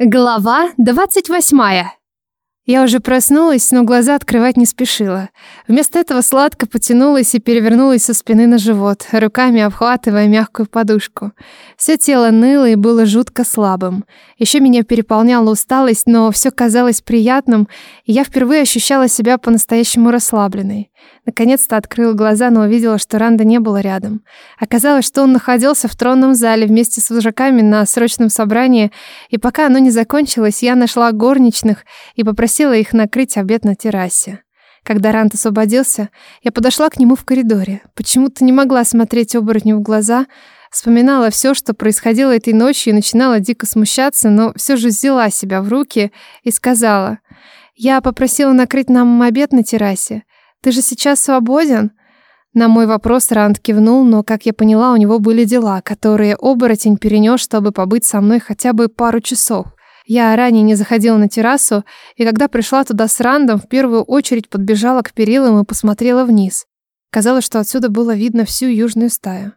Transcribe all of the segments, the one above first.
Глава 28 я уже проснулась, но глаза открывать не спешила. Вместо этого сладко потянулась и перевернулась со спины на живот, руками обхватывая мягкую подушку. Все тело ныло и было жутко слабым. Еще меня переполняла усталость, но все казалось приятным, и я впервые ощущала себя по-настоящему расслабленной. Наконец-то открыла глаза, но увидела, что Ранда не было рядом. Оказалось, что он находился в тронном зале вместе с вожаками на срочном собрании, и пока оно не закончилось, я нашла горничных и попросила попросила их накрыть обед на террасе. Когда Рант освободился, я подошла к нему в коридоре. Почему-то не могла смотреть оборотню в глаза, вспоминала все, что происходило этой ночью, и начинала дико смущаться, но все же взяла себя в руки и сказала, «Я попросила накрыть нам обед на террасе. Ты же сейчас свободен?» На мой вопрос Ранд кивнул, но, как я поняла, у него были дела, которые оборотень перенес, чтобы побыть со мной хотя бы пару часов — я ранее не заходила на террасу, и когда пришла туда с Рандом, в первую очередь подбежала к перилам и посмотрела вниз. Казалось, что отсюда было видно всю южную стаю.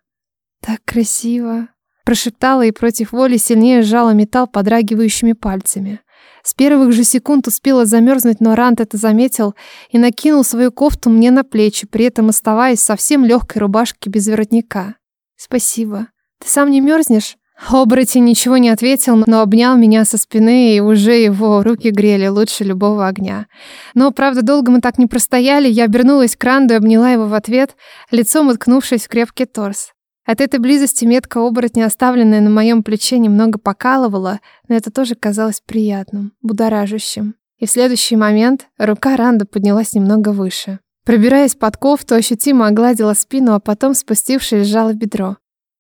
«Так красиво!» Прошептала и против воли сильнее сжала металл подрагивающими пальцами. С первых же секунд успела замерзнуть, но Ранд это заметил и накинул свою кофту мне на плечи, при этом оставаясь совсем легкой рубашки без воротника. «Спасибо. Ты сам не мерзнешь?» Обрати ничего не ответил, но обнял меня со спины, и уже его руки грели лучше любого огня. Но, правда, долго мы так не простояли, я обернулась к Ранду и обняла его в ответ, лицом уткнувшись в крепкий торс. От этой близости метка оборотня, оставленная на моем плече, немного покалывала, но это тоже казалось приятным, будоражащим. И в следующий момент рука Ранда поднялась немного выше. Пробираясь под кофту, ощутимо огладила спину, а потом, спустившись, сжала бедро.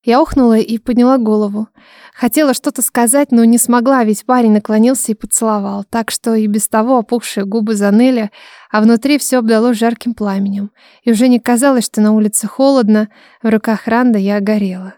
Я охнула и подняла голову. Хотела что-то сказать, но не смогла, ведь парень наклонился и поцеловал, так что и без того опухшие губы заныли, а внутри все обдало жарким пламенем. И уже не казалось, что на улице холодно, в руках Ранда я горела.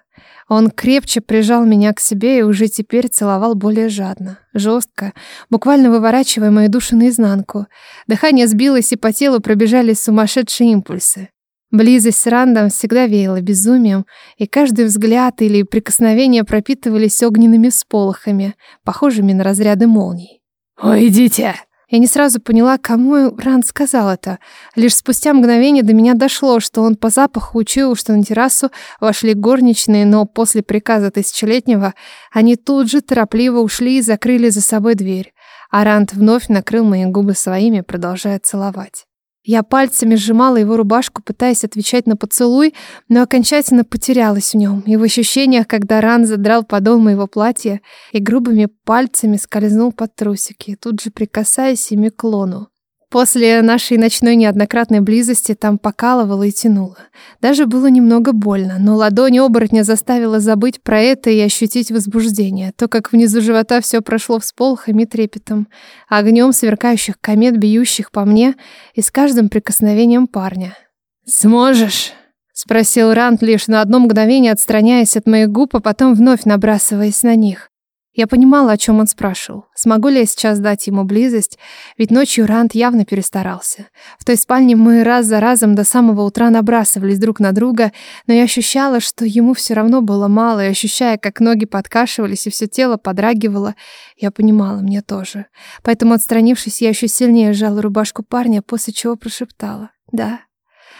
Он крепче прижал меня к себе и уже теперь целовал более жадно, жестко, буквально выворачивая мою душу наизнанку. Дыхание сбилось, и по телу пробежали сумасшедшие импульсы. Близость с Рандом всегда веяла безумием, и каждый взгляд или прикосновение пропитывались огненными сполохами, похожими на разряды молний. Уйдите! Я не сразу поняла, кому Ранд сказал это. Лишь спустя мгновение до меня дошло, что он по запаху учуял, что на террасу вошли горничные, но после приказа тысячелетнего они тут же торопливо ушли и закрыли за собой дверь. А Ранд вновь накрыл мои губы своими, продолжая целовать. Я пальцами сжимала его рубашку, пытаясь отвечать на поцелуй, но окончательно потерялась в нем и в ощущениях, когда Ран задрал подол моего платья и грубыми пальцами скользнул под трусики, тут же прикасаясь ими к лону. После нашей ночной неоднократной близости там покалывало и тянуло. Даже было немного больно, но ладонь оборотня заставила забыть про это и ощутить возбуждение, то, как внизу живота все прошло всполохом и трепетом, огнем сверкающих комет, бьющих по мне, и с каждым прикосновением парня. «Сможешь?» — спросил Рант лишь на одно мгновение, отстраняясь от моих губ, а потом вновь набрасываясь на них. Я понимала, о чем он спрашивал. Смогу ли я сейчас дать ему близость? Ведь ночью Рант явно перестарался. В той спальне мы раз за разом до самого утра набрасывались друг на друга, но я ощущала, что ему все равно было мало, и ощущая, как ноги подкашивались и все тело подрагивало, я понимала, мне тоже. Поэтому, отстранившись, я еще сильнее сжала рубашку парня, после чего прошептала «Да».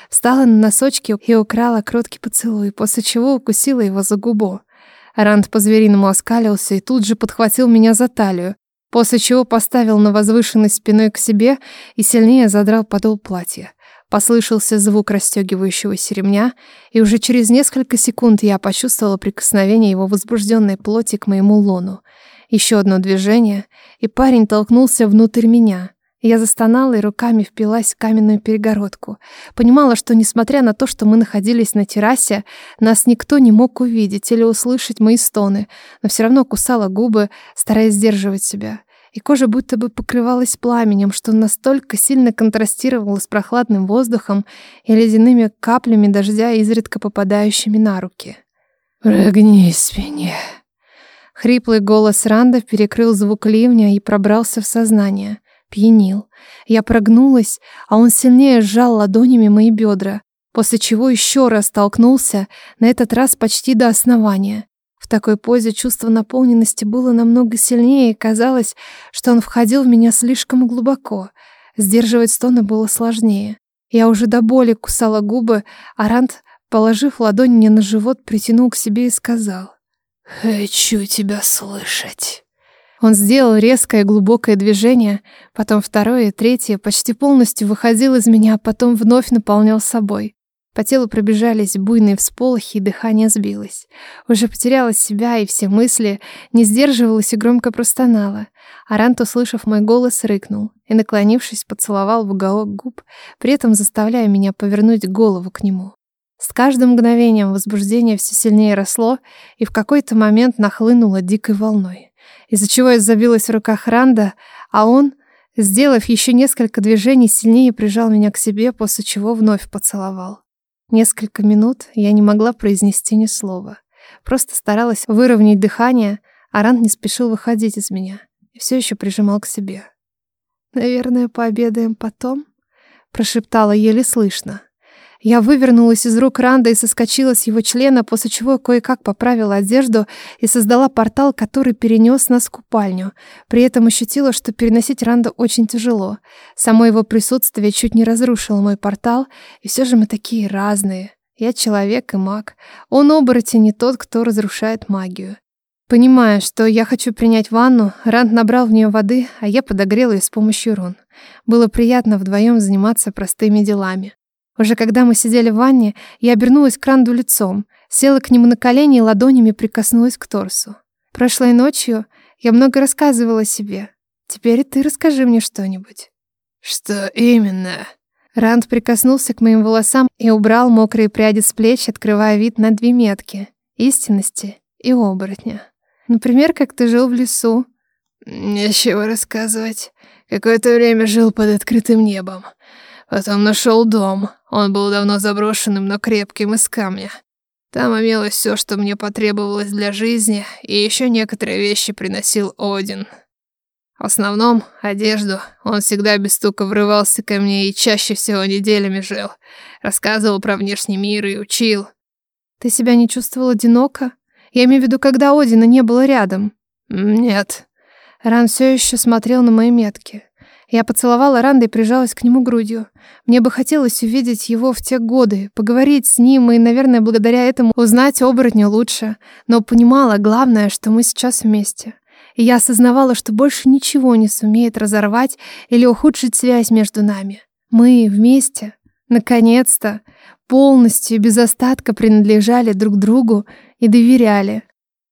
Встала на носочки и украла кроткий поцелуй, после чего укусила его за губу. Ранд по-звериному оскалился и тут же подхватил меня за талию, после чего поставил на возвышенность спиной к себе и сильнее задрал подол платья. Послышался звук расстегивающегося ремня, и уже через несколько секунд я почувствовала прикосновение его возбужденной плоти к моему лону. Еще одно движение, и парень толкнулся внутрь меня — я застонала и руками впилась в каменную перегородку. Понимала, что, несмотря на то, что мы находились на террасе, нас никто не мог увидеть или услышать мои стоны, но все равно кусала губы, стараясь сдерживать себя. И кожа будто бы покрывалась пламенем, что настолько сильно контрастировало с прохладным воздухом и ледяными каплями дождя, изредка попадающими на руки. «Прогнись меня!» Хриплый голос Ранда перекрыл звук ливня и пробрался в сознание — пьянил. Я прогнулась, а он сильнее сжал ладонями мои бедра, после чего еще раз толкнулся, на этот раз почти до основания. В такой позе чувство наполненности было намного сильнее, и казалось, что он входил в меня слишком глубоко. Сдерживать стоны было сложнее. Я уже до боли кусала губы, а Рант, положив ладонь мне на живот, притянул к себе и сказал. «Хочу тебя слышать». Он сделал резкое глубокое движение, потом второе, третье, почти полностью выходил из меня, а потом вновь наполнял собой. По телу пробежались буйные всполохи, и дыхание сбилось. Уже потеряла себя и все мысли, не сдерживалась и громко простонала. Арант, услышав мой голос, рыкнул и, наклонившись, поцеловал в уголок губ, при этом заставляя меня повернуть голову к нему. С каждым мгновением возбуждение все сильнее росло и в какой-то момент нахлынуло дикой волной из-за чего я забилась в руках Ранда, а он, сделав еще несколько движений, сильнее прижал меня к себе, после чего вновь поцеловал. Несколько минут я не могла произнести ни слова. Просто старалась выровнять дыхание, а Ранд не спешил выходить из меня и все еще прижимал к себе. «Наверное, пообедаем потом?» — прошептала еле слышно. Я вывернулась из рук Ранда и соскочила с его члена, после чего кое-как поправила одежду и создала портал, который перенес нас в купальню. При этом ощутила, что переносить Ранда очень тяжело. Само его присутствие чуть не разрушило мой портал, и все же мы такие разные. Я человек и маг. Он оборотень не тот, кто разрушает магию. Понимая, что я хочу принять ванну, Ранд набрал в нее воды, а я подогрела ее с помощью рун. Было приятно вдвоем заниматься простыми делами. Уже когда мы сидели в ванне, я обернулась к Ранду лицом, села к нему на колени и ладонями прикоснулась к торсу. Прошлой ночью я много рассказывала себе. Теперь ты расскажи мне что-нибудь. Что именно? Ранд прикоснулся к моим волосам и убрал мокрые пряди с плеч, открывая вид на две метки — истинности и оборотня. Например, как ты жил в лесу. Нечего рассказывать. Какое-то время жил под открытым небом. Потом нашел дом. Он был давно заброшенным, но крепким из камня. Там имелось все, что мне потребовалось для жизни, и еще некоторые вещи приносил Один. В основном одежду. Он всегда без стука врывался ко мне и чаще всего неделями жил. Рассказывал про внешний мир и учил. Ты себя не чувствовал одиноко? Я имею в виду, когда Одина не было рядом. Нет. Ран все еще смотрел на мои метки. Я поцеловала Ранда и прижалась к нему грудью. Мне бы хотелось увидеть его в те годы, поговорить с ним и, наверное, благодаря этому узнать оборотня лучше. Но понимала главное, что мы сейчас вместе. И я осознавала, что больше ничего не сумеет разорвать или ухудшить связь между нами. Мы вместе, наконец-то, полностью без остатка принадлежали друг другу и доверяли.